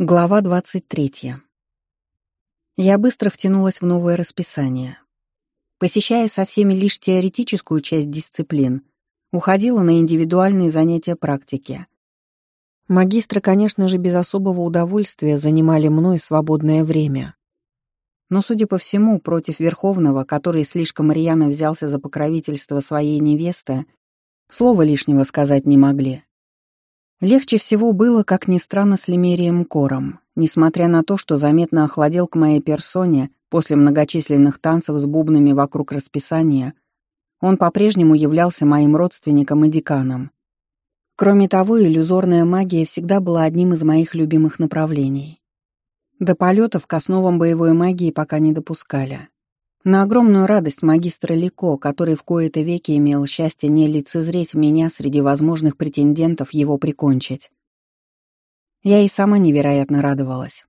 Глава 23. Я быстро втянулась в новое расписание. Посещая со всеми лишь теоретическую часть дисциплин, уходила на индивидуальные занятия практики. Магистры, конечно же, без особого удовольствия занимали мной свободное время. Но, судя по всему, против Верховного, который слишком рьяно взялся за покровительство своей невесты, слова лишнего сказать не могли. Легче всего было, как ни странно, с Лемерием Кором, несмотря на то, что заметно охладел к моей персоне после многочисленных танцев с бубнами вокруг расписания, он по-прежнему являлся моим родственником и деканом. Кроме того, иллюзорная магия всегда была одним из моих любимых направлений. До полетов к основам боевой магии пока не допускали. На огромную радость магистра Лико, который в кои-то веки имел счастье не лицезреть меня среди возможных претендентов его прикончить. Я и сама невероятно радовалась.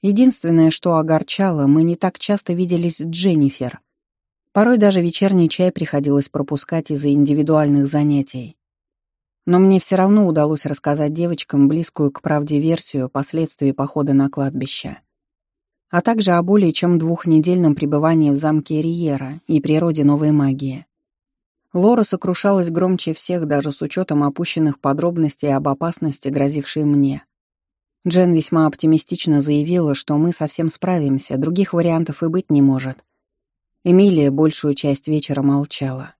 Единственное, что огорчало, мы не так часто виделись с Дженнифер. Порой даже вечерний чай приходилось пропускать из-за индивидуальных занятий. Но мне все равно удалось рассказать девочкам близкую к правде версию последствий похода на кладбище — а также о более чем двухнедельном пребывании в замке Риера и природе новой магии. Лора сокрушалась громче всех даже с учетом опущенных подробностей об опасности, грозившей мне. Джен весьма оптимистично заявила, что мы совсем справимся, других вариантов и быть не может. Эмилия большую часть вечера молчала.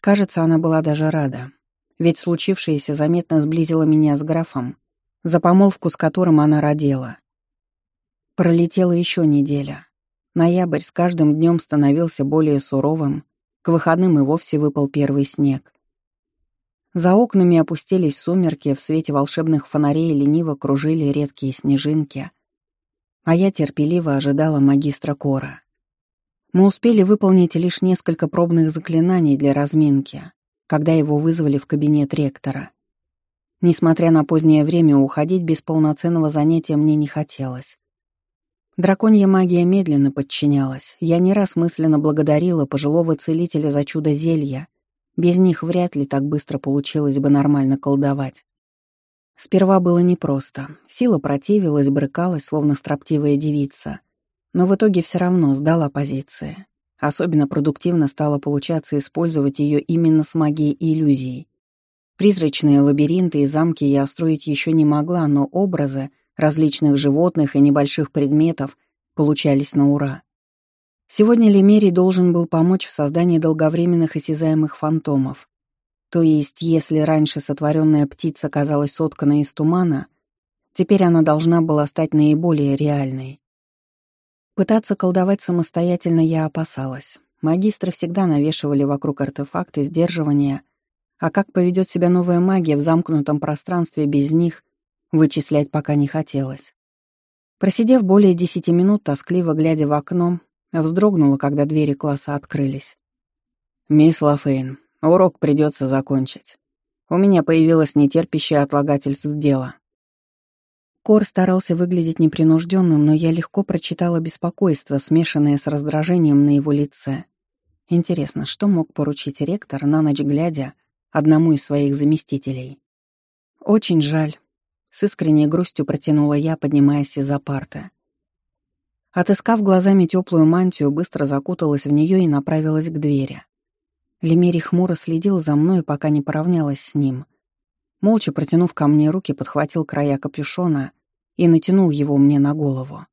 Кажется, она была даже рада, ведь случившееся заметно сблизило меня с графом, за помолвку с которым она родила. Пролетела еще неделя. Ноябрь с каждым днем становился более суровым, к выходным и вовсе выпал первый снег. За окнами опустились сумерки, в свете волшебных фонарей лениво кружили редкие снежинки. А я терпеливо ожидала магистра Кора. Мы успели выполнить лишь несколько пробных заклинаний для разминки, когда его вызвали в кабинет ректора. Несмотря на позднее время, уходить без полноценного занятия мне не хотелось. Драконья магия медленно подчинялась. Я не раз мысленно благодарила пожилого целителя за чудо зелья. Без них вряд ли так быстро получилось бы нормально колдовать. Сперва было непросто. Сила противилась, брыкалась, словно строптивая девица. Но в итоге все равно сдала позиции. Особенно продуктивно стало получаться использовать ее именно с магией иллюзий. Призрачные лабиринты и замки я строить еще не могла, но образы — различных животных и небольших предметов получались на ура. Сегодня Лемерий должен был помочь в создании долговременных осязаемых фантомов. То есть, если раньше сотворенная птица казалась сотканной из тумана, теперь она должна была стать наиболее реальной. Пытаться колдовать самостоятельно я опасалась. Магистры всегда навешивали вокруг артефакты сдерживания, а как поведет себя новая магия в замкнутом пространстве без них, Вычислять пока не хотелось. Просидев более десяти минут, тоскливо глядя в окно, вздрогнула, когда двери класса открылись. «Мисс Лафейн, урок придется закончить. У меня появилось нетерпящее отлагательство дела». Кор старался выглядеть непринужденным, но я легко прочитала беспокойство, смешанное с раздражением на его лице. Интересно, что мог поручить ректор на ночь глядя одному из своих заместителей? Очень жаль, с искренней грустью протянула я, поднимаясь из-за парта. Отыскав глазами теплую мантию, быстро закуталась в нее и направилась к двери. Лемери хмуро следил за мной, пока не поравнялась с ним. Молча протянув ко мне руки, подхватил края капюшона и натянул его мне на голову.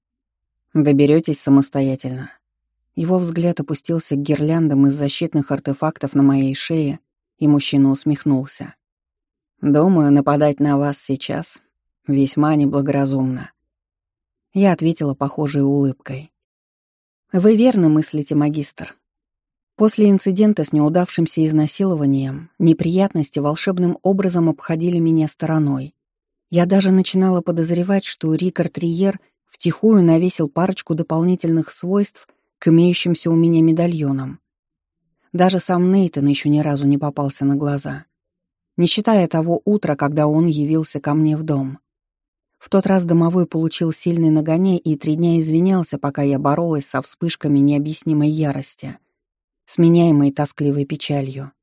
«Доберетесь самостоятельно». Его взгляд опустился к гирляндам из защитных артефактов на моей шее, и мужчина усмехнулся. «Думаю, нападать на вас сейчас Весьма неблагоразумно. Я ответила похожей улыбкой. «Вы верно мыслите, магистр. После инцидента с неудавшимся изнасилованием неприятности волшебным образом обходили меня стороной. Я даже начинала подозревать, что Рикард Риер втихую навесил парочку дополнительных свойств к имеющимся у меня медальонам. Даже сам Нейтон еще ни разу не попался на глаза. Не считая того утра, когда он явился ко мне в дом — в тот раз домовой получил сильный нагоней и три дня извинялся, пока я боролась со вспышками необъяснимой ярости, сменяемой тоскливой печалью.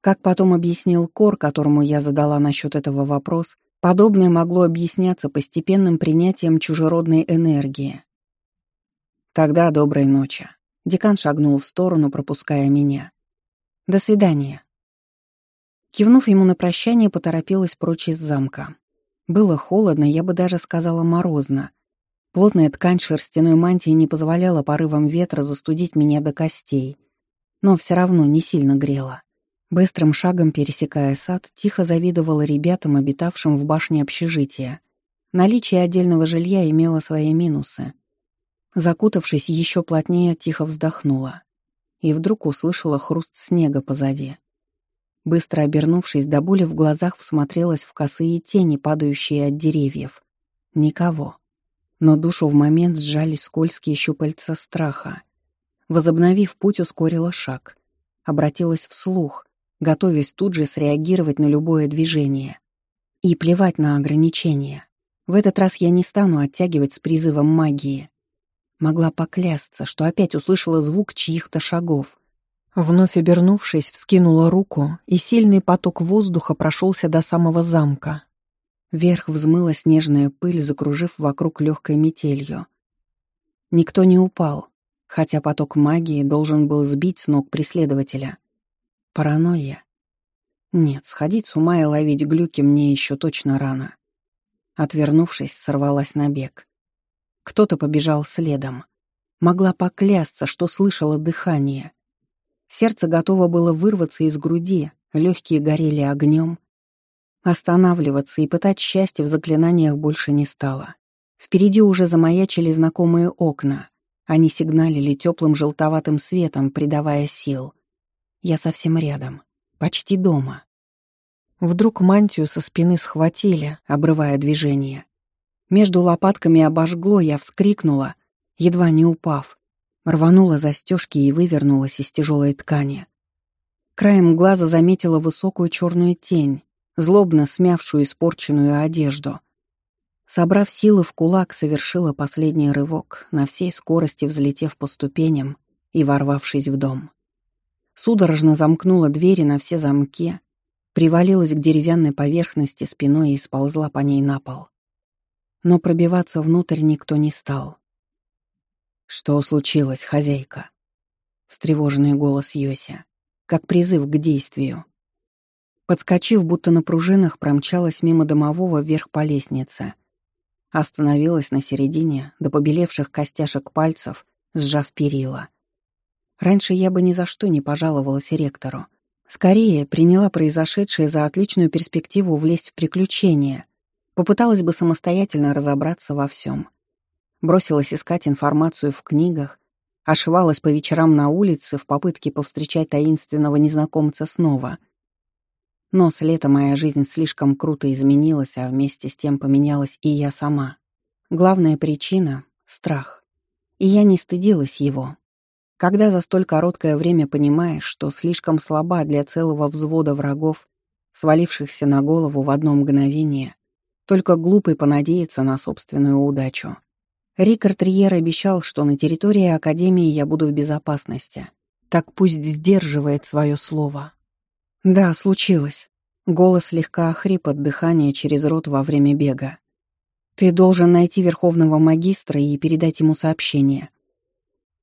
Как потом объяснил Кор, которому я задала насчет этого вопрос, подобное могло объясняться постепенным принятием чужеродной энергии. «Тогда доброй ночи», — декан шагнул в сторону, пропуская меня. «До свидания». Кивнув ему на прощание, поторопилась прочь из замка. Было холодно, я бы даже сказала морозно. Плотная ткань шерстяной мантии не позволяла порывам ветра застудить меня до костей, но все равно не сильно грела. Быстрым шагом пересекая сад, тихо завидовала ребятам, обитавшим в башне общежития. Наличие отдельного жилья имело свои минусы. Закутавшись еще плотнее, тихо вздохнула. И вдруг услышала хруст снега позади. Быстро обернувшись до боли, в глазах всмотрелась в косые тени, падающие от деревьев. Никого. Но душу в момент сжали скользкие щупальца страха. Возобновив путь, ускорила шаг. Обратилась вслух, готовясь тут же среагировать на любое движение. И плевать на ограничения. В этот раз я не стану оттягивать с призывом магии. Могла поклясться, что опять услышала звук чьих-то шагов. Вновь обернувшись, вскинула руку, и сильный поток воздуха прошелся до самого замка. Вверх взмыла снежная пыль, закружив вокруг легкой метелью. Никто не упал, хотя поток магии должен был сбить с ног преследователя. Паранойя? Нет, сходить с ума и ловить глюки мне еще точно рано. Отвернувшись, сорвалась на бег. Кто-то побежал следом. Могла поклясться, что слышала дыхание. Сердце готово было вырваться из груди, легкие горели огнем. Останавливаться и пытать счастье в заклинаниях больше не стало. Впереди уже замаячили знакомые окна. Они сигналили теплым желтоватым светом, придавая сил. Я совсем рядом, почти дома. Вдруг мантию со спины схватили, обрывая движение. Между лопатками обожгло, я вскрикнула, едва не упав рванула застежки и вывернулась из тяжелой ткани. Краем глаза заметила высокую черную тень, злобно смявшую испорченную одежду. Собрав силы в кулак, совершила последний рывок, на всей скорости взлетев по ступеням и ворвавшись в дом. Судорожно замкнула двери на все замки, привалилась к деревянной поверхности спиной и сползла по ней на пол. Но пробиваться внутрь никто не стал. «Что случилось, хозяйка?» Встревоженный голос Йося, как призыв к действию. Подскочив, будто на пружинах, промчалась мимо домового вверх по лестнице. Остановилась на середине, до побелевших костяшек пальцев, сжав перила. Раньше я бы ни за что не пожаловалась ректору. Скорее, приняла произошедшее за отличную перспективу влезть в приключения. Попыталась бы самостоятельно разобраться во всем бросилась искать информацию в книгах, ошивалась по вечерам на улице в попытке повстречать таинственного незнакомца снова. Но с лета моя жизнь слишком круто изменилась, а вместе с тем поменялась и я сама. Главная причина — страх. И я не стыдилась его. Когда за столь короткое время понимаешь, что слишком слаба для целого взвода врагов, свалившихся на голову в одно мгновение, только глупый понадеется на собственную удачу — Рикард Риер обещал, что на территории Академии я буду в безопасности. Так пусть сдерживает свое слово. Да, случилось. Голос слегка охрип от дыхания через рот во время бега. Ты должен найти Верховного Магистра и передать ему сообщение.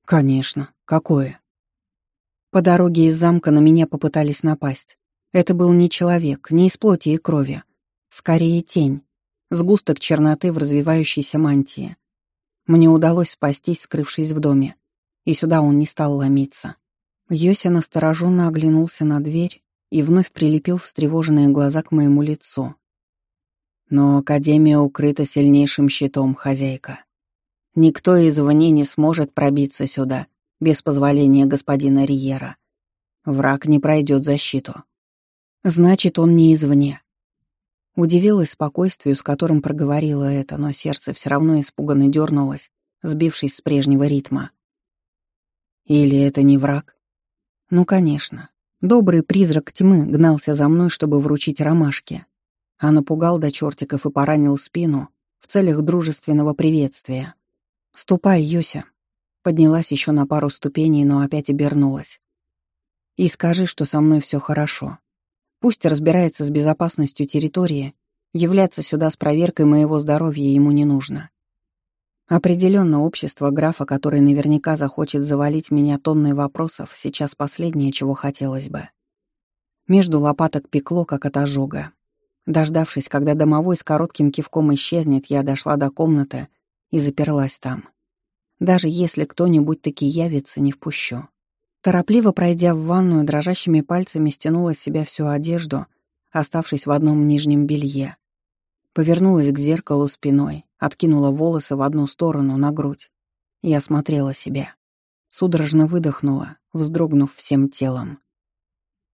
Конечно. Какое? По дороге из замка на меня попытались напасть. Это был не человек, не из плоти и крови. Скорее тень. Сгусток черноты в развивающейся мантии. Мне удалось спастись, скрывшись в доме, и сюда он не стал ломиться. Йося настороженно оглянулся на дверь и вновь прилепил встревоженные глаза к моему лицу. «Но Академия укрыта сильнейшим щитом, хозяйка. Никто извне не сможет пробиться сюда без позволения господина Риера. Враг не пройдет защиту». «Значит, он не извне. Удивилась спокойствию, с которым проговорила это, но сердце все равно испуганно дернулось, сбившись с прежнего ритма. «Или это не враг?» «Ну, конечно. Добрый призрак тьмы гнался за мной, чтобы вручить ромашки, а напугал до чертиков и поранил спину в целях дружественного приветствия. «Ступай, Йося!» Поднялась еще на пару ступеней, но опять обернулась. «И скажи, что со мной все хорошо. Пусть разбирается с безопасностью территории, являться сюда с проверкой моего здоровья ему не нужно. Определенно, общество графа, который наверняка захочет завалить меня тонной вопросов, сейчас последнее, чего хотелось бы. Между лопаток пекло, как от ожога. Дождавшись, когда домовой с коротким кивком исчезнет, я дошла до комнаты и заперлась там. Даже если кто-нибудь таки явится, не впущу. Торопливо пройдя в ванную, дрожащими пальцами стянула с себя всю одежду, оставшись в одном нижнем белье. Повернулась к зеркалу спиной, откинула волосы в одну сторону, на грудь. Я смотрела себя. Судорожно выдохнула, вздрогнув всем телом.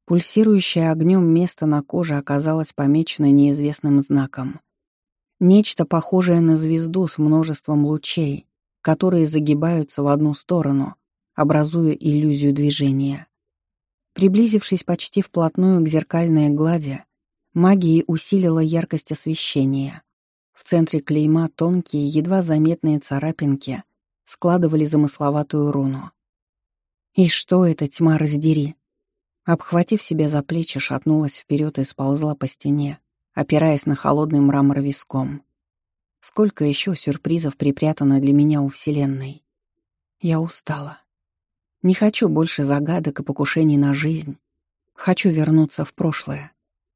Пульсирующее огнем место на коже оказалось помечено неизвестным знаком. Нечто похожее на звезду с множеством лучей, которые загибаются в одну сторону — образуя иллюзию движения. Приблизившись почти вплотную к зеркальной глади, магия усилила яркость освещения. В центре клейма тонкие, едва заметные царапинки складывали замысловатую руну. «И что это, тьма, раздери!» Обхватив себя за плечи, шатнулась вперед и сползла по стене, опираясь на холодный мрамор виском. Сколько еще сюрпризов припрятано для меня у Вселенной. Я устала. Не хочу больше загадок и покушений на жизнь. Хочу вернуться в прошлое.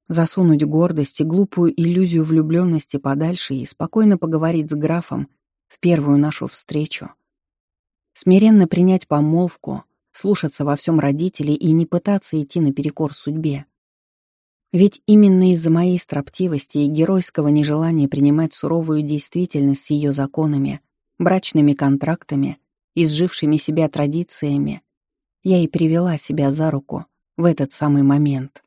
Засунуть гордость и глупую иллюзию влюбленности подальше и спокойно поговорить с графом в первую нашу встречу. Смиренно принять помолвку, слушаться во всем родителей и не пытаться идти наперекор судьбе. Ведь именно из-за моей строптивости и геройского нежелания принимать суровую действительность с ее законами, брачными контрактами — изжившими себя традициями, я и привела себя за руку в этот самый момент.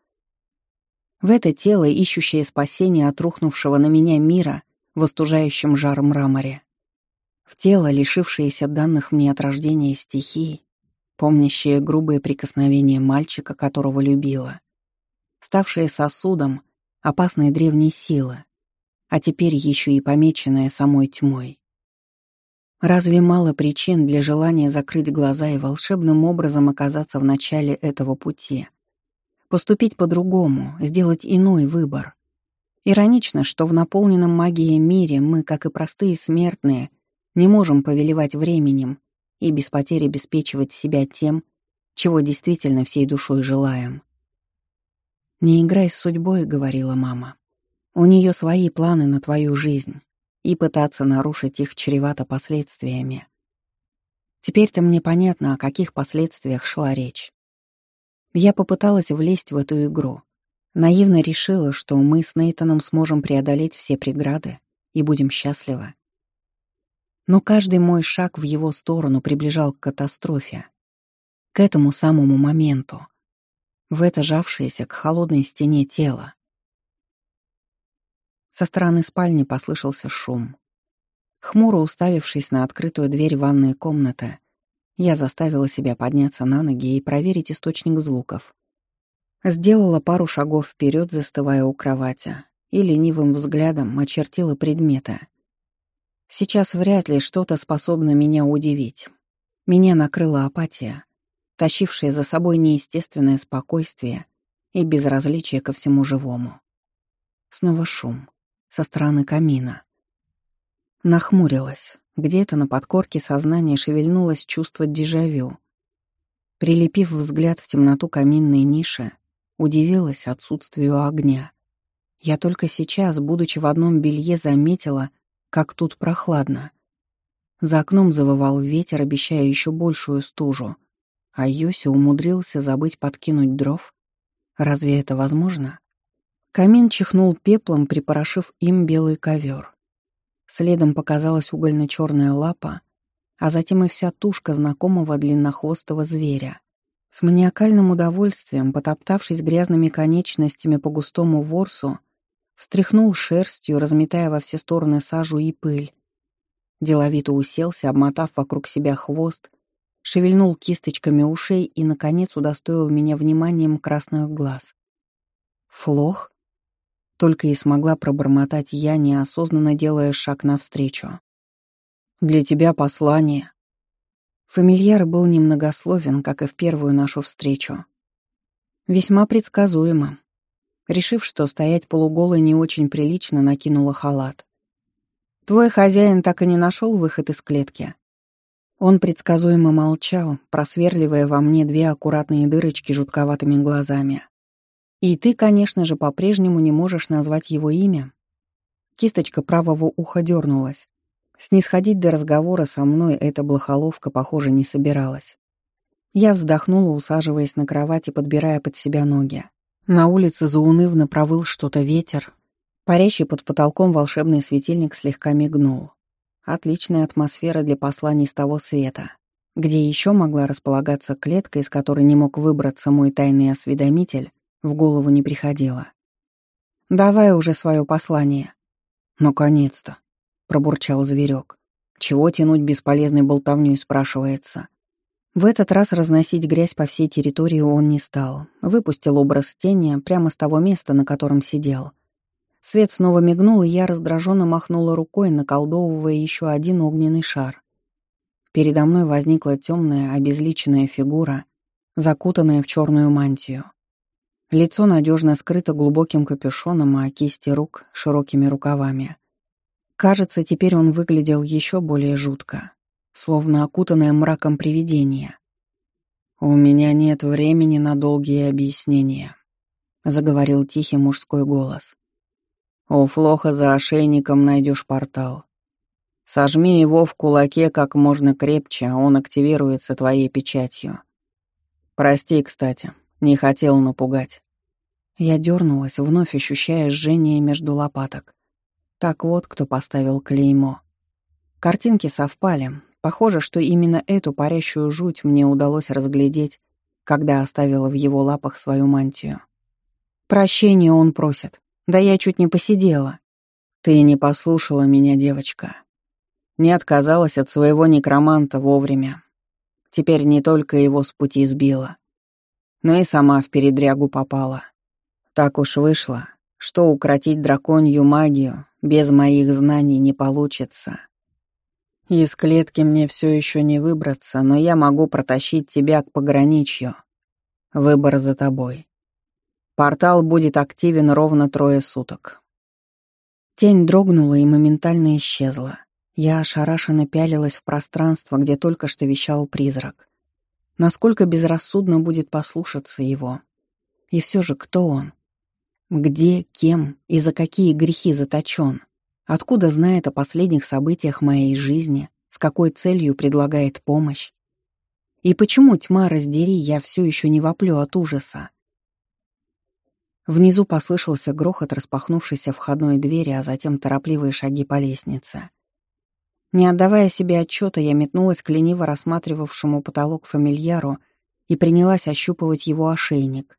В это тело, ищущее спасение от рухнувшего на меня мира в остужающем жар мраморе. В тело, лишившееся данных мне от рождения стихий, помнящее грубые прикосновения мальчика, которого любила, ставшее сосудом опасной древней силы, а теперь еще и помеченное самой тьмой. Разве мало причин для желания закрыть глаза и волшебным образом оказаться в начале этого пути? Поступить по-другому, сделать иной выбор. Иронично, что в наполненном магией мире мы, как и простые смертные, не можем повелевать временем и без потери обеспечивать себя тем, чего действительно всей душой желаем. «Не играй с судьбой», — говорила мама. «У нее свои планы на твою жизнь» и пытаться нарушить их чревато последствиями. Теперь-то мне понятно, о каких последствиях шла речь. Я попыталась влезть в эту игру. Наивно решила, что мы с Нейтаном сможем преодолеть все преграды и будем счастливы. Но каждый мой шаг в его сторону приближал к катастрофе. К этому самому моменту. В это жавшееся к холодной стене тело, со стороны спальни послышался шум. Хмуро уставившись на открытую дверь ванной комнаты, я заставила себя подняться на ноги и проверить источник звуков. Сделала пару шагов вперед, застывая у кровати, и ленивым взглядом очертила предметы. Сейчас вряд ли что-то способно меня удивить. Меня накрыла апатия, тащившая за собой неестественное спокойствие и безразличие ко всему живому. Снова шум со стороны камина. Нахмурилась. Где-то на подкорке сознания шевельнулось чувство дежавю. Прилепив взгляд в темноту каминной ниши, удивилась отсутствию огня. Я только сейчас, будучи в одном белье, заметила, как тут прохладно. За окном завывал ветер, обещая еще большую стужу, а Йоси умудрился забыть подкинуть дров. Разве это возможно? Камин чихнул пеплом, припорошив им белый ковер. Следом показалась угольно-черная лапа, а затем и вся тушка знакомого длиннохвостого зверя. С маниакальным удовольствием, потоптавшись грязными конечностями по густому ворсу, встряхнул шерстью, разметая во все стороны сажу и пыль. Деловито уселся, обмотав вокруг себя хвост, шевельнул кисточками ушей и, наконец, удостоил меня вниманием красных глаз. «Флох?» Только и смогла пробормотать я, неосознанно делая шаг навстречу. «Для тебя послание». Фамильяр был немногословен, как и в первую нашу встречу. Весьма предсказуемо. Решив, что стоять полуголой не очень прилично, накинула халат. «Твой хозяин так и не нашел выход из клетки», он предсказуемо молчал, просверливая во мне две аккуратные дырочки жутковатыми глазами. И ты, конечно же, по-прежнему не можешь назвать его имя. Кисточка правого уха дернулась. Снисходить до разговора со мной эта блохоловка, похоже, не собиралась. Я вздохнула, усаживаясь на кровати, подбирая под себя ноги. На улице заунывно провыл что-то ветер. Парящий под потолком волшебный светильник слегка мигнул. Отличная атмосфера для посланий с того света, где еще могла располагаться клетка, из которой не мог выбраться мой тайный осведомитель, в голову не приходило. «Давай уже свое послание». «Наконец-то», — пробурчал зверек. «Чего тянуть бесполезной болтовнёй?» — спрашивается. В этот раз разносить грязь по всей территории он не стал. Выпустил образ тени прямо с того места, на котором сидел. Свет снова мигнул, и я раздраженно махнула рукой, наколдовывая еще один огненный шар. Передо мной возникла темная, обезличенная фигура, закутанная в черную мантию. Лицо надежно скрыто глубоким капюшоном, а кисти рук — широкими рукавами. Кажется, теперь он выглядел еще более жутко, словно окутанное мраком привидение. «У меня нет времени на долгие объяснения», — заговорил тихий мужской голос. «У Флоха за ошейником найдешь портал. Сожми его в кулаке как можно крепче, он активируется твоей печатью. Прости, кстати, не хотел напугать. Я дернулась, вновь ощущая жжение между лопаток. Так вот, кто поставил клеймо. Картинки совпали. Похоже, что именно эту парящую жуть мне удалось разглядеть, когда оставила в его лапах свою мантию. Прощение он просит. Да я чуть не посидела. Ты не послушала меня, девочка. Не отказалась от своего некроманта вовремя. Теперь не только его с пути сбила, но и сама в передрягу попала. Так уж вышло, что укротить драконью магию без моих знаний не получится. Из клетки мне все еще не выбраться, но я могу протащить тебя к пограничью. Выбор за тобой. Портал будет активен ровно трое суток. Тень дрогнула и моментально исчезла. Я ошарашенно пялилась в пространство, где только что вещал призрак насколько безрассудно будет послушаться его. И все же кто он? Где, кем и за какие грехи заточен? Откуда знает о последних событиях моей жизни? С какой целью предлагает помощь? И почему, тьма раздери, я все еще не воплю от ужаса? Внизу послышался грохот распахнувшейся входной двери, а затем торопливые шаги по лестнице. Не отдавая себе отчета, я метнулась к лениво рассматривавшему потолок фамильяру и принялась ощупывать его ошейник.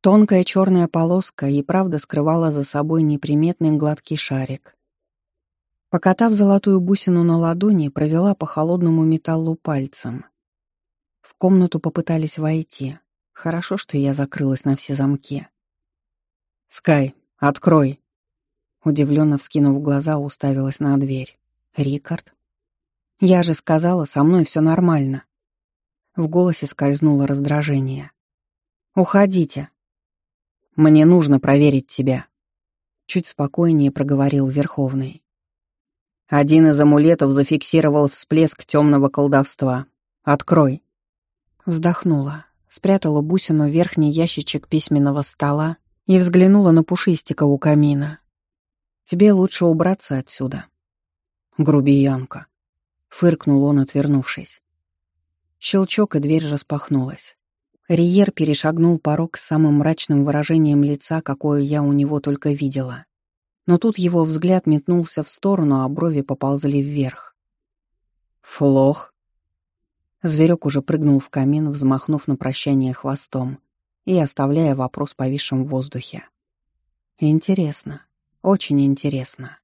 Тонкая черная полоска и правда скрывала за собой неприметный гладкий шарик. Покатав золотую бусину на ладони, провела по холодному металлу пальцем. В комнату попытались войти. Хорошо, что я закрылась на все замки. «Скай, открой!» Удивленно вскинув глаза, уставилась на дверь. Рикард? Я же сказала, со мной все нормально. В голосе скользнуло раздражение. «Уходите». «Мне нужно проверить тебя», — чуть спокойнее проговорил Верховный. Один из амулетов зафиксировал всплеск темного колдовства. «Открой». Вздохнула, спрятала бусину в верхний ящичек письменного стола и взглянула на пушистика у камина. «Тебе лучше убраться отсюда», грубиянка!» — фыркнул он, отвернувшись. Щелчок, и дверь распахнулась. Риер перешагнул порог с самым мрачным выражением лица, какое я у него только видела. Но тут его взгляд метнулся в сторону, а брови поползли вверх. «Флох!» Зверек уже прыгнул в камин, взмахнув на прощание хвостом и оставляя вопрос повисшим в воздухе. «Интересно, очень интересно».